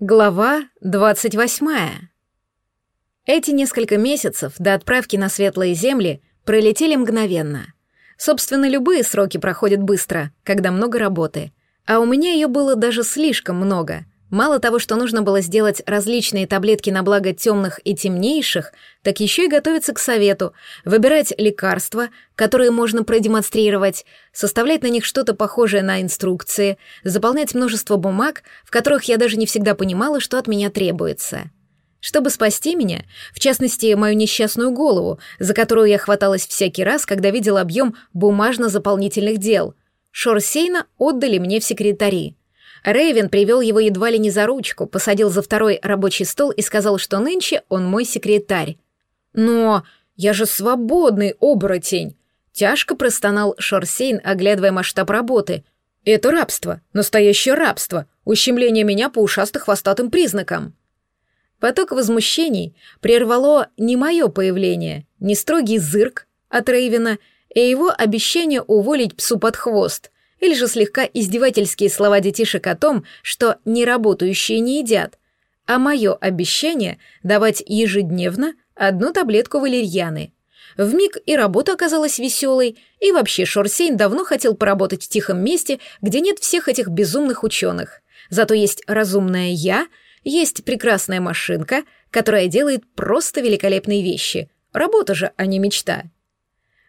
Глава 28. Эти несколько месяцев до отправки на светлые земли пролетели мгновенно. Собственно, любые сроки проходят быстро, когда много работы. А у меня ее было даже слишком много. Мало того, что нужно было сделать различные таблетки на благо темных и темнейших, так еще и готовиться к совету, выбирать лекарства, которые можно продемонстрировать, составлять на них что-то похожее на инструкции, заполнять множество бумаг, в которых я даже не всегда понимала, что от меня требуется. Чтобы спасти меня, в частности, мою несчастную голову, за которую я хваталась всякий раз, когда видела объем бумажно-заполнительных дел, Шорсейна отдали мне в секретари — Рейвен привел его едва ли не за ручку, посадил за второй рабочий стол и сказал, что нынче он мой секретарь. «Но я же свободный оборотень!» Тяжко простонал Шорсейн, оглядывая масштаб работы. «Это рабство, настоящее рабство, ущемление меня по ушасто-хвостатым признакам». Поток возмущений прервало не мое появление, не строгий зырк от Рейвена и его обещание уволить псу под хвост или же слегка издевательские слова детишек о том, что неработающие не едят, а мое обещание давать ежедневно одну таблетку валерьяны. Вмиг и работа оказалась веселой, и вообще Шорсейн давно хотел поработать в тихом месте, где нет всех этих безумных ученых. Зато есть разумная я, есть прекрасная машинка, которая делает просто великолепные вещи. Работа же, а не мечта.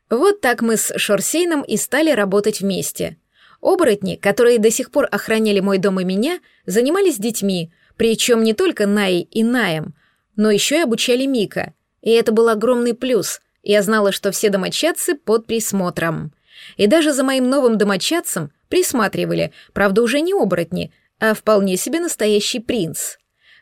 Вот так мы с Шорсейном и стали работать вместе. Оборотни, которые до сих пор охраняли мой дом и меня, занимались детьми, причем не только Наей и Наем, но еще и обучали Мика. И это был огромный плюс. Я знала, что все домочадцы под присмотром. И даже за моим новым домочадцем присматривали, правда, уже не оборотни, а вполне себе настоящий принц.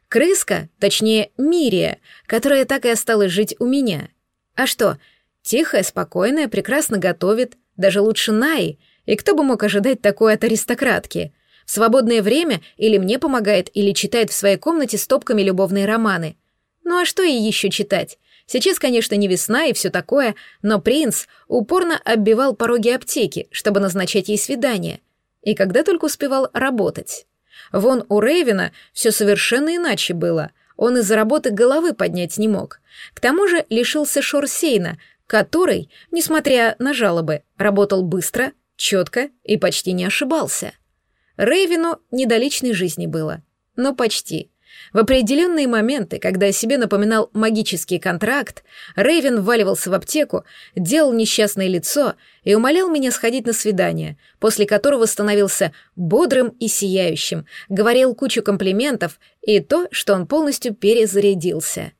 Крыска, точнее, Мирия, которая так и осталась жить у меня. А что, тихая, спокойная, прекрасно готовит, даже лучше Наи — и кто бы мог ожидать такое от аристократки? В свободное время или мне помогает, или читает в своей комнате стопками любовные романы. Ну а что ей еще читать? Сейчас, конечно, не весна и все такое, но принц упорно оббивал пороги аптеки, чтобы назначать ей свидание. И когда только успевал работать. Вон у Рейвена все совершенно иначе было. Он из-за работы головы поднять не мог. К тому же лишился Шорсейна, который, несмотря на жалобы, работал быстро, четко и почти не ошибался. Рейвину не жизни было, но почти. В определенные моменты, когда о себе напоминал магический контракт, Рейвен вваливался в аптеку, делал несчастное лицо и умолял меня сходить на свидание, после которого становился бодрым и сияющим, говорил кучу комплиментов и то, что он полностью перезарядился.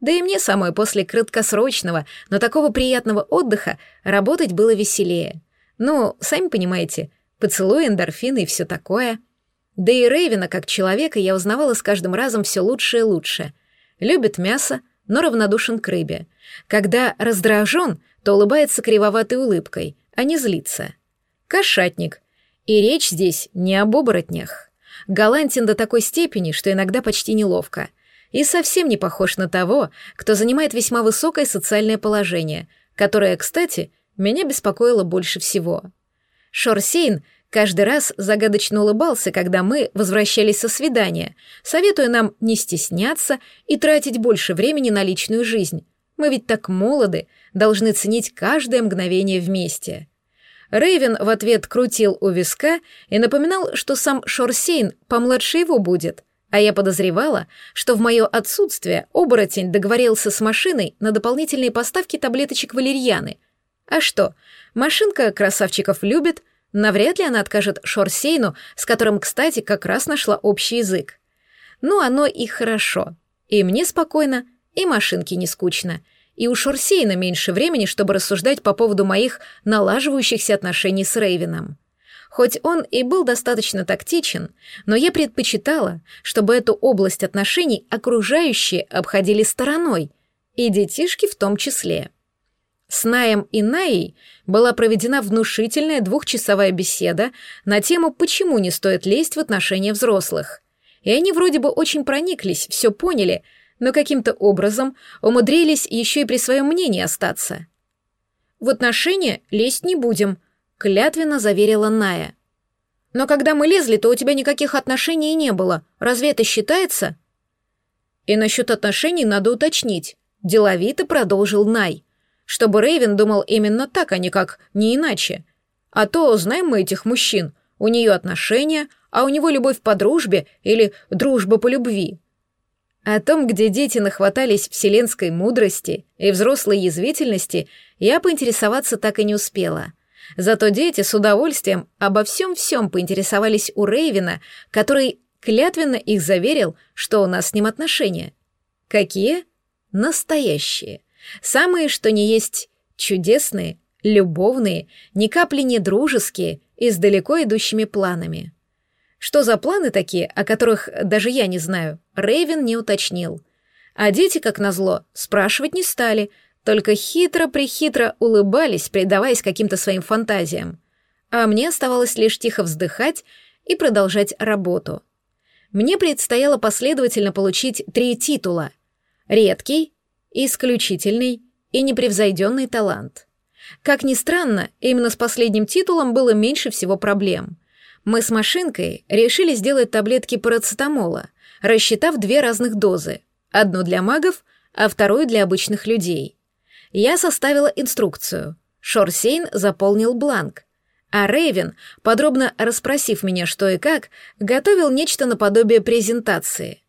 Да и мне самой после краткосрочного, но такого приятного отдыха работать было веселее. Ну, сами понимаете, поцелуй, эндорфины и все такое. Да и Рейвена как человека я узнавала с каждым разом все лучше и лучше. Любит мясо, но равнодушен к рыбе. Когда раздражен, то улыбается кривоватой улыбкой, а не злится. Кошатник. И речь здесь не об оборотнях. Галантен до такой степени, что иногда почти неловко. И совсем не похож на того, кто занимает весьма высокое социальное положение, которое, кстати, меня беспокоило больше всего. Шорсейн каждый раз загадочно улыбался, когда мы возвращались со свидания, советуя нам не стесняться и тратить больше времени на личную жизнь. Мы ведь так молоды, должны ценить каждое мгновение вместе. Рейвен в ответ крутил у виска и напоминал, что сам Шорсейн помладше его будет, а я подозревала, что в мое отсутствие оборотень договорился с машиной на дополнительные поставки таблеточек валерьяны — а что, машинка красавчиков любит, навряд ли она откажет Шорсейну, с которым, кстати, как раз нашла общий язык. Ну, оно и хорошо. И мне спокойно, и машинке не скучно. И у Шорсейна меньше времени, чтобы рассуждать по поводу моих налаживающихся отношений с Рейвином. Хоть он и был достаточно тактичен, но я предпочитала, чтобы эту область отношений окружающие обходили стороной, и детишки в том числе. С Наем и Наей была проведена внушительная двухчасовая беседа на тему «Почему не стоит лезть в отношения взрослых?». И они вроде бы очень прониклись, все поняли, но каким-то образом умудрились еще и при своем мнении остаться. «В отношения лезть не будем», — клятвенно заверила Ная. Но когда мы лезли, то у тебя никаких отношений не было. Разве это считается? И насчет отношений надо уточнить. Деловито продолжил Най. Чтобы Рейвен думал именно так, а не как не иначе. А то знаем мы этих мужчин. У нее отношения, а у него любовь по дружбе или дружба по любви. О том, где дети нахватались вселенской мудрости и взрослой язвительности, я поинтересоваться так и не успела. Зато дети с удовольствием обо всем-всем поинтересовались у Рейвина, который клятвенно их заверил, что у нас с ним отношения. Какие? Настоящие. Самые, что не есть, чудесные, любовные, ни капли не дружеские и с далеко идущими планами. Что за планы такие, о которых даже я не знаю, Рейвен не уточнил. А дети, как назло, спрашивать не стали, только хитро-прихитро улыбались, предаваясь каким-то своим фантазиям. А мне оставалось лишь тихо вздыхать и продолжать работу. Мне предстояло последовательно получить три титула. Редкий, исключительный и непревзойденный талант. Как ни странно, именно с последним титулом было меньше всего проблем. Мы с машинкой решили сделать таблетки парацетамола, рассчитав две разных дозы. Одну для магов, а вторую для обычных людей. Я составила инструкцию. Шорсейн заполнил бланк. А Рейвен, подробно расспросив меня что и как, готовил нечто наподобие презентации.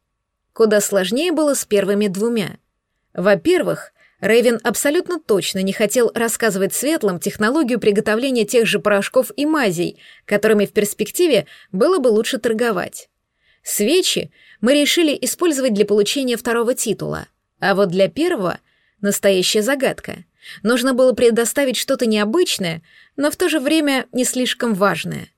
Куда сложнее было с первыми двумя. Во-первых, Рэйвен абсолютно точно не хотел рассказывать светлым технологию приготовления тех же порошков и мазей, которыми в перспективе было бы лучше торговать. Свечи мы решили использовать для получения второго титула, а вот для первого — настоящая загадка. Нужно было предоставить что-то необычное, но в то же время не слишком важное.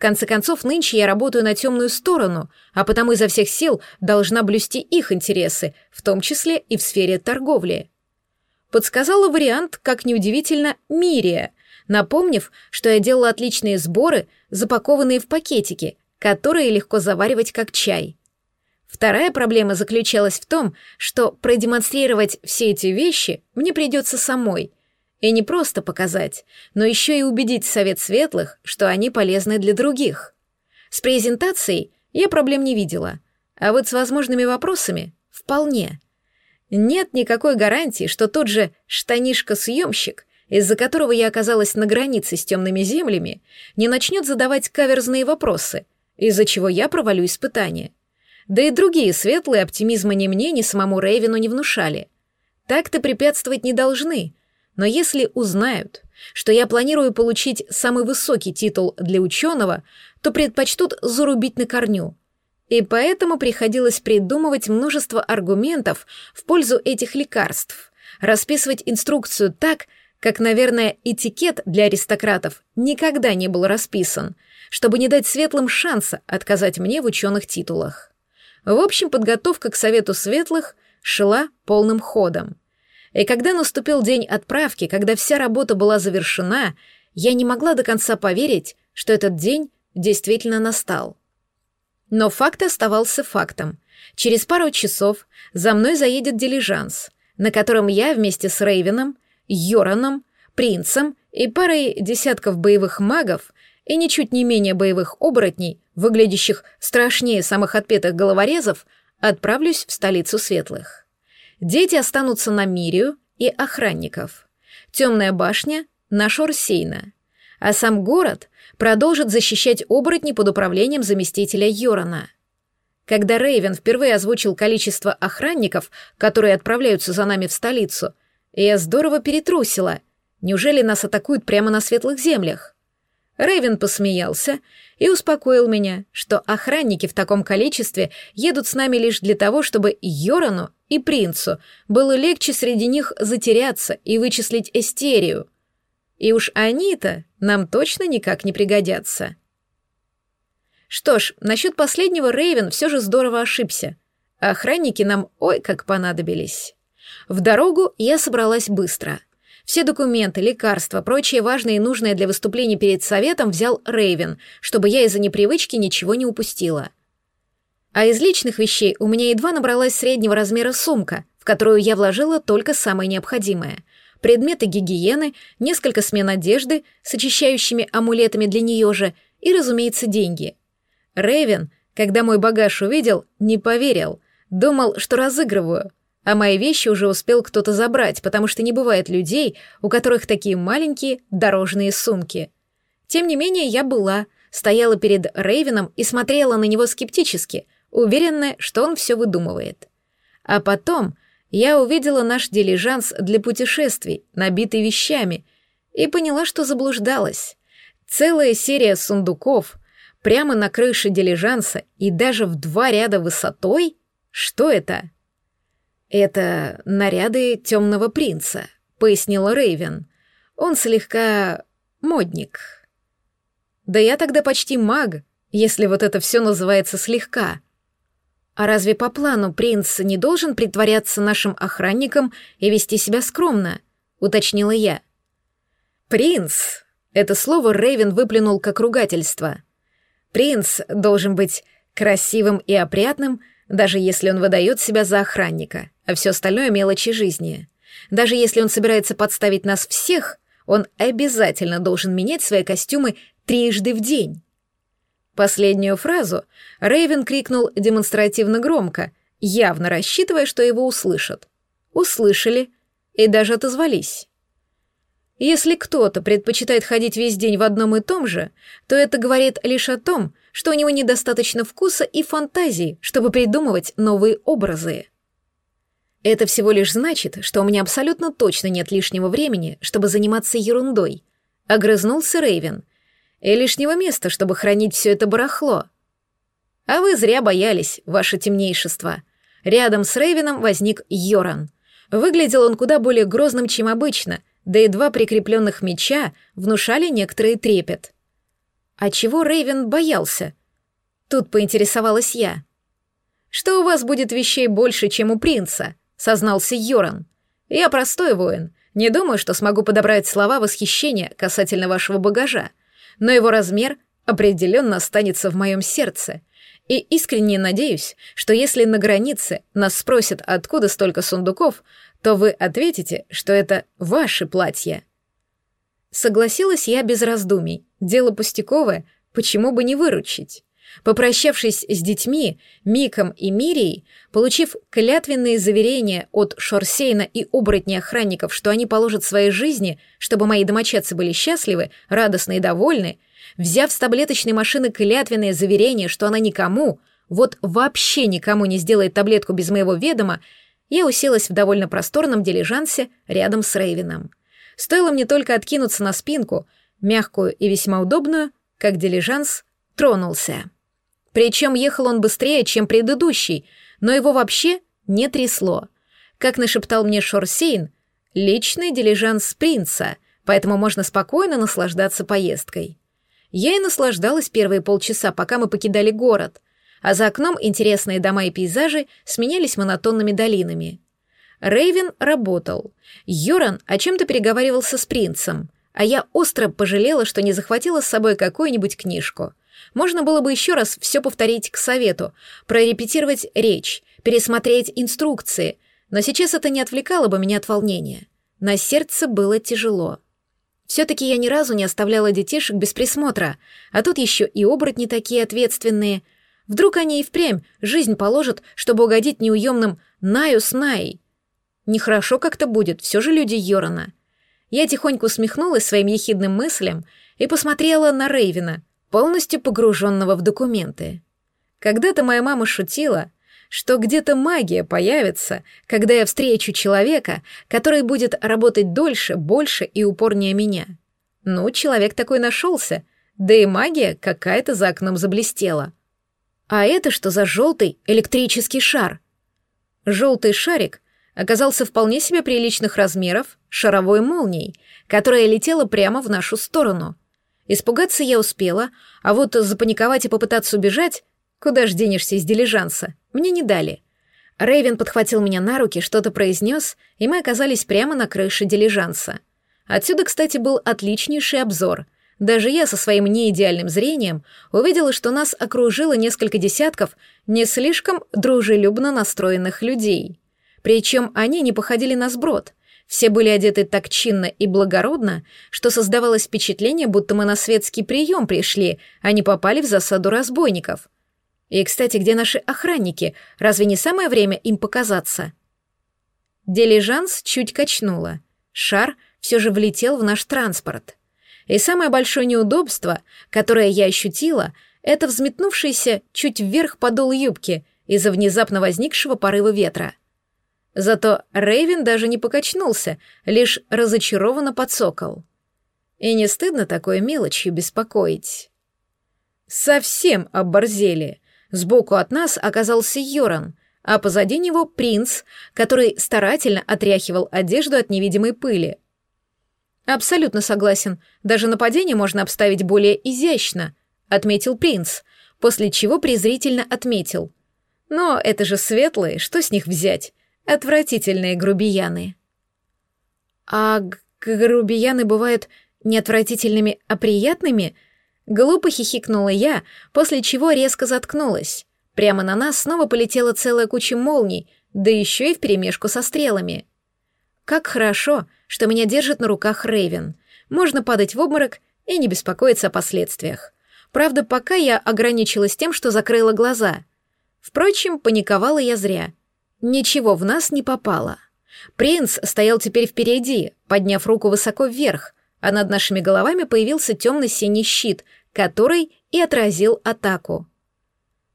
Конце концов, нынче я работаю на темную сторону, а потому изо всех сил должна блюсти их интересы, в том числе и в сфере торговли подсказала вариант, как неудивительно, Мирия, напомнив, что я делала отличные сборы, запакованные в пакетики, которые легко заваривать как чай. Вторая проблема заключалась в том, что продемонстрировать все эти вещи мне придется самой. И не просто показать, но еще и убедить Совет Светлых, что они полезны для других. С презентацией я проблем не видела, а вот с возможными вопросами — вполне — нет никакой гарантии, что тот же штанишка-съемщик, из-за которого я оказалась на границе с темными землями, не начнет задавать каверзные вопросы, из-за чего я провалю испытание. Да и другие светлые оптимизма ни мне, ни самому Рейвину не внушали. Так-то препятствовать не должны, но если узнают, что я планирую получить самый высокий титул для ученого, то предпочтут зарубить на корню — и поэтому приходилось придумывать множество аргументов в пользу этих лекарств, расписывать инструкцию так, как, наверное, этикет для аристократов никогда не был расписан, чтобы не дать светлым шанса отказать мне в ученых титулах. В общем, подготовка к Совету Светлых шла полным ходом. И когда наступил день отправки, когда вся работа была завершена, я не могла до конца поверить, что этот день действительно настал. Но факт оставался фактом. Через пару часов за мной заедет дилижанс, на котором я вместе с Рейвеном, Йораном, принцем и парой десятков боевых магов и ничуть не менее боевых оборотней, выглядящих страшнее самых отпетых головорезов, отправлюсь в столицу светлых. Дети останутся на Мирию и охранников. Темная башня — на Шорсейна. А сам город продолжит защищать оборотни под управлением заместителя Йорона. Когда Рейвен впервые озвучил количество охранников, которые отправляются за нами в столицу, я здорово перетрусила. Неужели нас атакуют прямо на светлых землях? Рейвен посмеялся и успокоил меня, что охранники в таком количестве едут с нами лишь для того, чтобы Йорану и принцу было легче среди них затеряться и вычислить Эстерию — и уж они-то нам точно никак не пригодятся. Что ж, насчет последнего Рейвен все же здорово ошибся. Охранники нам ой как понадобились. В дорогу я собралась быстро. Все документы, лекарства, прочее важное и нужное для выступления перед советом взял Рейвен, чтобы я из-за непривычки ничего не упустила. А из личных вещей у меня едва набралась среднего размера сумка, в которую я вложила только самое необходимое — предметы гигиены, несколько смен одежды с очищающими амулетами для нее же и, разумеется, деньги. Рэйвен, когда мой багаж увидел, не поверил, думал, что разыгрываю, а мои вещи уже успел кто-то забрать, потому что не бывает людей, у которых такие маленькие дорожные сумки. Тем не менее, я была, стояла перед Рейвеном и смотрела на него скептически, уверенная, что он все выдумывает. А потом я увидела наш дилижанс для путешествий, набитый вещами, и поняла, что заблуждалась. Целая серия сундуков прямо на крыше дилижанса и даже в два ряда высотой? Что это? Это наряды темного принца, пояснила Рейвен. Он слегка модник. Да я тогда почти маг, если вот это все называется слегка. А разве по плану принц не должен притворяться нашим охранником и вести себя скромно? уточнила я. Принц. Это слово Рейвен выплюнул как ругательство. Принц должен быть красивым и опрятным, даже если он выдает себя за охранника, а все остальное мелочи жизни. Даже если он собирается подставить нас всех, он обязательно должен менять свои костюмы трижды в день. Последнюю фразу Рейвен крикнул демонстративно громко, явно рассчитывая, что его услышат. Услышали и даже отозвались. Если кто-то предпочитает ходить весь день в одном и том же, то это говорит лишь о том, что у него недостаточно вкуса и фантазии, чтобы придумывать новые образы. Это всего лишь значит, что у меня абсолютно точно нет лишнего времени, чтобы заниматься ерундой. Огрызнулся Рейвен, и лишнего места, чтобы хранить все это барахло. А вы зря боялись, ваше темнейшество. Рядом с Рейвеном возник Йоран. Выглядел он куда более грозным, чем обычно, да и два прикрепленных меча внушали некоторый трепет. А чего Рейвен боялся? Тут поинтересовалась я. «Что у вас будет вещей больше, чем у принца?» — сознался Йоран. «Я простой воин. Не думаю, что смогу подобрать слова восхищения касательно вашего багажа но его размер определенно останется в моем сердце. И искренне надеюсь, что если на границе нас спросят, откуда столько сундуков, то вы ответите, что это ваши платья. Согласилась я без раздумий. Дело пустяковое, почему бы не выручить? Попрощавшись с детьми, Миком и Мирией, получив клятвенные заверения от Шорсейна и оборотней охранников, что они положат свои жизни, чтобы мои домочадцы были счастливы, радостны и довольны, взяв с таблеточной машины клятвенное заверение, что она никому, вот вообще никому не сделает таблетку без моего ведома, я уселась в довольно просторном дилижансе рядом с Рейвином. Стоило мне только откинуться на спинку, мягкую и весьма удобную, как дилижанс тронулся. Причем ехал он быстрее, чем предыдущий, но его вообще не трясло. Как нашептал мне Шорсейн, личный дилижанс принца, поэтому можно спокойно наслаждаться поездкой. Я и наслаждалась первые полчаса, пока мы покидали город, а за окном интересные дома и пейзажи сменялись монотонными долинами. Рейвен работал. Йоран о чем-то переговаривался с принцем, а я остро пожалела, что не захватила с собой какую-нибудь книжку — можно было бы еще раз все повторить к совету, прорепетировать речь, пересмотреть инструкции, но сейчас это не отвлекало бы меня от волнения. На сердце было тяжело. Все-таки я ни разу не оставляла детишек без присмотра, а тут еще и оборотни такие ответственные. Вдруг они и впрямь жизнь положат, чтобы угодить неуемным Наю с Наей. Нехорошо как-то будет, все же люди Йорона. Я тихонько усмехнулась своим ехидным мыслям и посмотрела на Рейвина — полностью погруженного в документы. Когда-то моя мама шутила, что где-то магия появится, когда я встречу человека, который будет работать дольше, больше и упорнее меня. Ну, человек такой нашелся, да и магия какая-то за окном заблестела. А это что за желтый электрический шар? Желтый шарик оказался вполне себе приличных размеров шаровой молнией, которая летела прямо в нашу сторону. Испугаться я успела, а вот запаниковать и попытаться убежать, куда ж денешься из дилижанса, мне не дали. Рейвен подхватил меня на руки, что-то произнес, и мы оказались прямо на крыше дилижанса. Отсюда, кстати, был отличнейший обзор. Даже я со своим неидеальным зрением увидела, что нас окружило несколько десятков не слишком дружелюбно настроенных людей. Причем они не походили на сброд — Все были одеты так чинно и благородно, что создавалось впечатление, будто мы на светский прием пришли, а не попали в засаду разбойников. И, кстати, где наши охранники? Разве не самое время им показаться? Дилижанс чуть качнула. Шар все же влетел в наш транспорт. И самое большое неудобство, которое я ощутила, это взметнувшийся чуть вверх подол юбки из-за внезапно возникшего порыва ветра. Зато Рейвен даже не покачнулся, лишь разочарованно подсокол. И не стыдно такой мелочью беспокоить. Совсем оборзели. Сбоку от нас оказался Йоран, а позади него принц, который старательно отряхивал одежду от невидимой пыли. Абсолютно согласен, даже нападение можно обставить более изящно, отметил принц, после чего презрительно отметил. Но это же светлые, что с них взять? Отвратительные грубияны. А грубияны бывают не отвратительными, а приятными? Глупо хихикнула я, после чего резко заткнулась. Прямо на нас снова полетела целая куча молний, да еще и вперемешку со стрелами. Как хорошо, что меня держит на руках Рейвен. Можно падать в обморок и не беспокоиться о последствиях. Правда, пока я ограничилась тем, что закрыла глаза. Впрочем, паниковала я зря. Ничего в нас не попало. Принц стоял теперь впереди, подняв руку высоко вверх, а над нашими головами появился темно-синий щит, который и отразил атаку.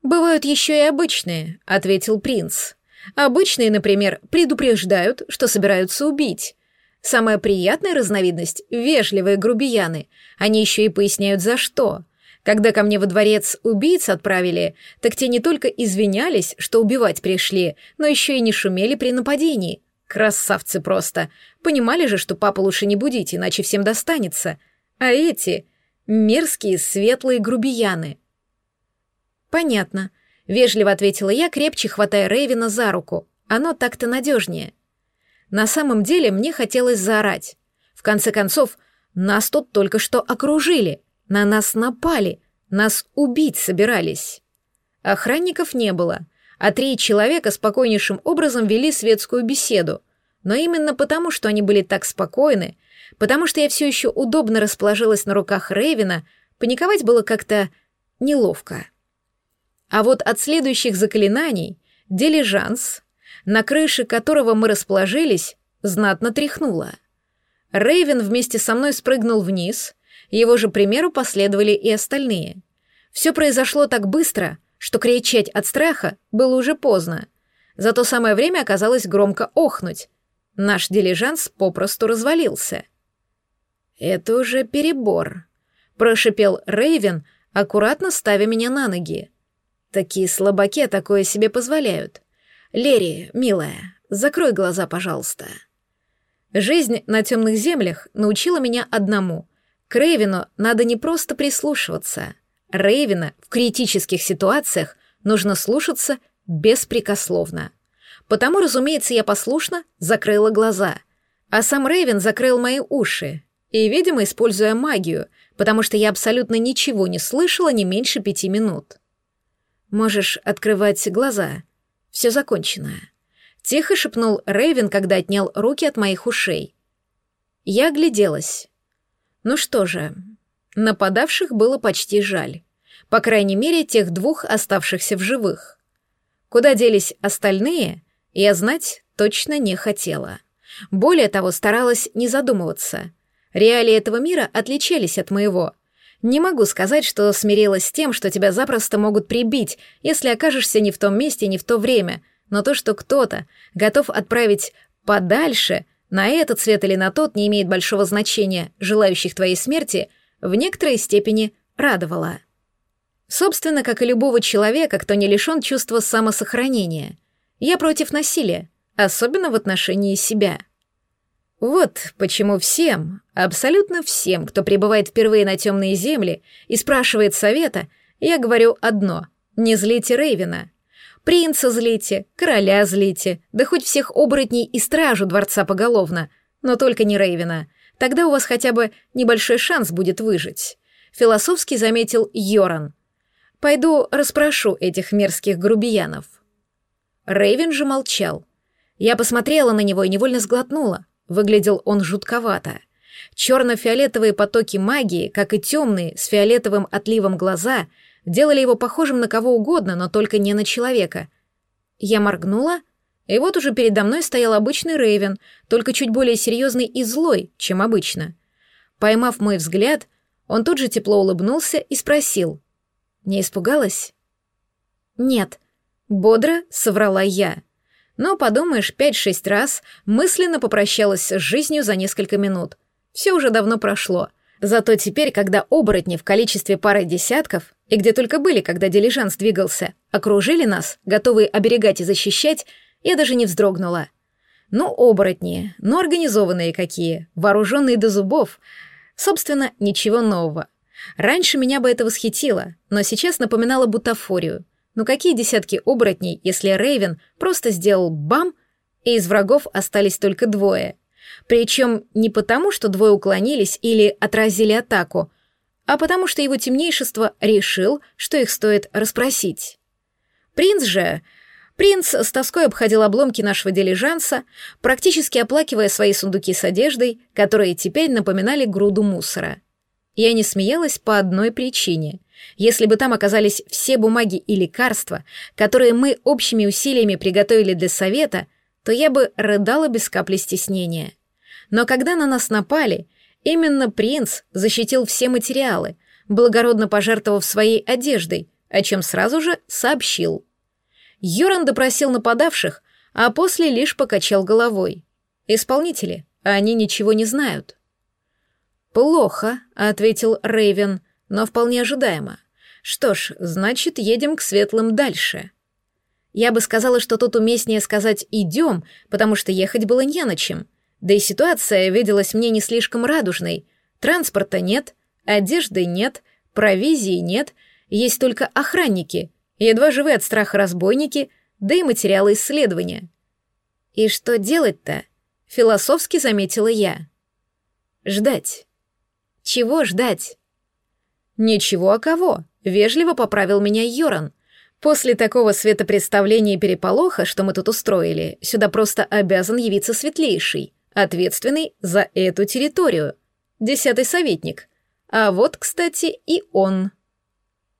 «Бывают еще и обычные», — ответил принц. «Обычные, например, предупреждают, что собираются убить. Самая приятная разновидность — вежливые грубияны. Они еще и поясняют, за что. Когда ко мне во дворец убийц отправили, так те не только извинялись, что убивать пришли, но еще и не шумели при нападении. Красавцы просто. Понимали же, что папу лучше не будить, иначе всем достанется. А эти — мерзкие светлые грубияны. «Понятно», — вежливо ответила я, крепче хватая Рейвина за руку. «Оно так-то надежнее». На самом деле мне хотелось заорать. В конце концов, нас тут только что окружили — на нас напали, нас убить собирались. Охранников не было, а три человека спокойнейшим образом вели светскую беседу. Но именно потому, что они были так спокойны, потому что я все еще удобно расположилась на руках Рейвина, паниковать было как-то неловко. А вот от следующих заклинаний дилижанс, на крыше которого мы расположились, знатно тряхнуло. Рейвен вместе со мной спрыгнул вниз его же примеру последовали и остальные. Все произошло так быстро, что кричать от страха было уже поздно. Зато самое время оказалось громко охнуть. Наш дилижанс попросту развалился. «Это уже перебор», — прошипел Рейвен, аккуратно ставя меня на ноги. «Такие слабаки такое себе позволяют. Лери, милая, закрой глаза, пожалуйста». Жизнь на темных землях научила меня одному к Рейвину надо не просто прислушиваться. Рейвина в критических ситуациях нужно слушаться беспрекословно. Потому, разумеется, я послушно закрыла глаза, а сам Рейвен закрыл мои уши, и, видимо, используя магию, потому что я абсолютно ничего не слышала не меньше пяти минут. «Можешь открывать глаза. Все закончено», — тихо шепнул Рейвен, когда отнял руки от моих ушей. Я огляделась. Ну что же, нападавших было почти жаль. По крайней мере, тех двух оставшихся в живых. Куда делись остальные, я знать точно не хотела. Более того, старалась не задумываться. Реалии этого мира отличались от моего. Не могу сказать, что смирилась с тем, что тебя запросто могут прибить, если окажешься не в том месте, не в то время, но то, что кто-то готов отправить подальше — на этот цвет или на тот не имеет большого значения, желающих твоей смерти, в некоторой степени радовало. Собственно, как и любого человека, кто не лишен чувства самосохранения. Я против насилия, особенно в отношении себя. Вот почему всем, абсолютно всем, кто прибывает впервые на темные земли и спрашивает совета, я говорю одно — не злите Рейвена — Принца злите, короля злите, да хоть всех оборотней и стражу дворца поголовно, но только не Рейвена. Тогда у вас хотя бы небольшой шанс будет выжить. Философски заметил Йоран. Пойду расспрошу этих мерзких грубиянов. Рейвен же молчал. Я посмотрела на него и невольно сглотнула. Выглядел он жутковато. Черно-фиолетовые потоки магии, как и темные, с фиолетовым отливом глаза, делали его похожим на кого угодно, но только не на человека. Я моргнула, и вот уже передо мной стоял обычный Рейвен, только чуть более серьезный и злой, чем обычно. Поймав мой взгляд, он тут же тепло улыбнулся и спросил. «Не испугалась?» «Нет», — бодро соврала я. Но, подумаешь, пять-шесть раз мысленно попрощалась с жизнью за несколько минут. Все уже давно прошло. Зато теперь, когда оборотни в количестве пары десятков, и где только были, когда дилижанс двигался, окружили нас, готовые оберегать и защищать, я даже не вздрогнула. Ну, оборотни, ну, организованные какие, вооруженные до зубов. Собственно, ничего нового. Раньше меня бы это восхитило, но сейчас напоминало бутафорию — но какие десятки оборотней, если Рейвен просто сделал бам, и из врагов остались только двое? Причем не потому, что двое уклонились или отразили атаку, а потому что его темнейшество решил, что их стоит расспросить. Принц же... Принц с тоской обходил обломки нашего дилижанса, практически оплакивая свои сундуки с одеждой, которые теперь напоминали груду мусора. Я не смеялась по одной причине. Если бы там оказались все бумаги и лекарства, которые мы общими усилиями приготовили для совета, то я бы рыдала без капли стеснения. Но когда на нас напали, именно принц защитил все материалы, благородно пожертвовав своей одеждой, о чем сразу же сообщил. Юран допросил нападавших, а после лишь покачал головой. Исполнители, они ничего не знают. «Плохо», — ответил Рейвен, но вполне ожидаемо. Что ж, значит, едем к светлым дальше. Я бы сказала, что тут уместнее сказать «идем», потому что ехать было не на чем. Да и ситуация виделась мне не слишком радужной. Транспорта нет, одежды нет, провизии нет, есть только охранники, едва живые от страха разбойники, да и материалы исследования. И что делать-то? Философски заметила я. Ждать. Чего ждать? «Ничего, а кого?» — вежливо поправил меня Йоран. «После такого светопредставления и переполоха, что мы тут устроили, сюда просто обязан явиться светлейший, ответственный за эту территорию. Десятый советник. А вот, кстати, и он».